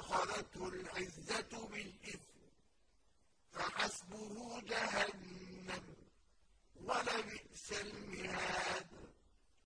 أخذته الْعِزَّةُ بِالْإِثْمِ فَحَسْبُهُ جَهَنَّمُ ۚ وَلَبِئْسَ